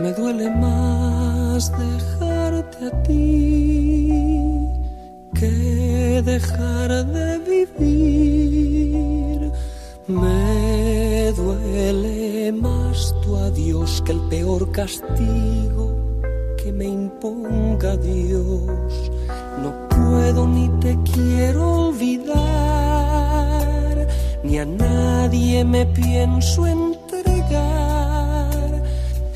Me duele más dejarte a ti que dejar de vivir. Me duele más tu adiós que el peor castigo que me imponga Dios. No puedo ni te quiero olvidar, ni a nadie me pienso entregar.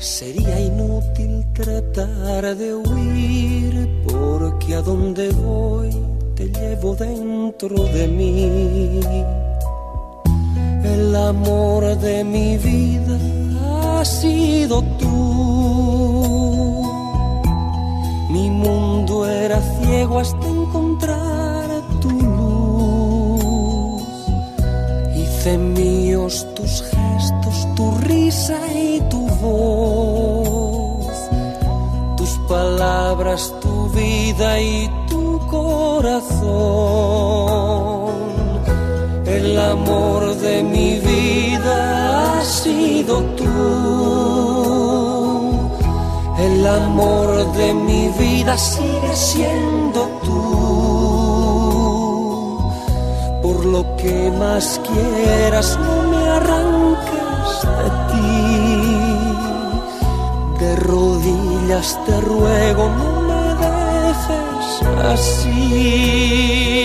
Sería inútil tratar de huir, porque a donde voy te llevo dentro de mí. El amor de mi vida ha sido tú. Mi mundo era ciego hasta encontrar tu luz. Hice míos tus gestos, tu risa y tu voz. Palabras, tu vida y tu corazón. El amor de mi vida ha sido tú. El amor de mi vida sigue siendo tú. Por lo que más quieras, no me arranques de ti. De rodillas te ruego, no así.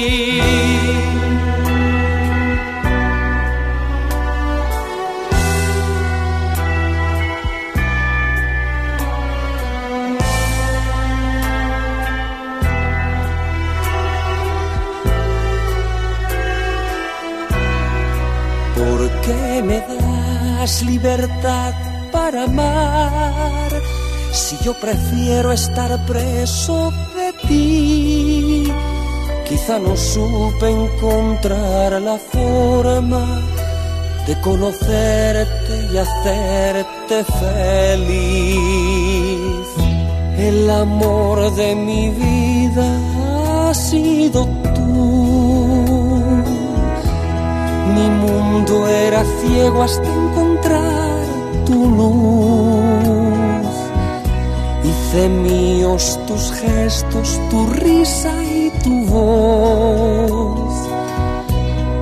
¿Por qué me das libertad para amar si yo prefiero estar preso de ti? Quizá no supe encontrar la forma de conocerte y hacerte feliz. El amor de mi vida ha sido tú. Mi mundo era ciego hasta encontrar Hice míos tus gestos, tu risa y tu voz.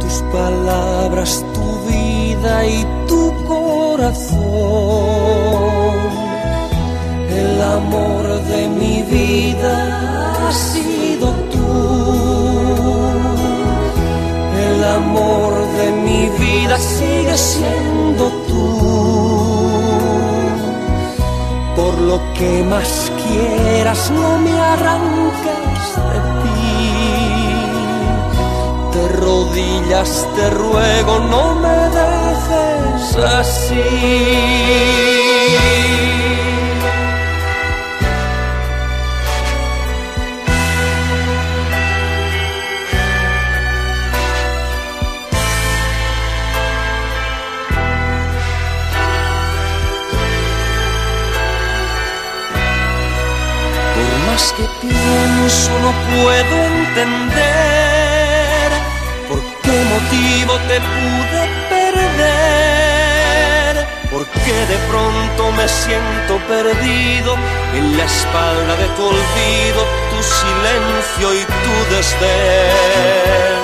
Tus palabras, tu vida y tu corazón. El amor de mi vida ha sido tú. El amor de mi vida sigue siendo tú. Lo que más quieras, no me arranques de ti. De rodillas te ruego, no me dejes así. Más que pienso no puedo entender por qué motivo te pude perder, por qué de pronto me siento perdido en la espalda de tu olvido, tu silencio y tu desdén.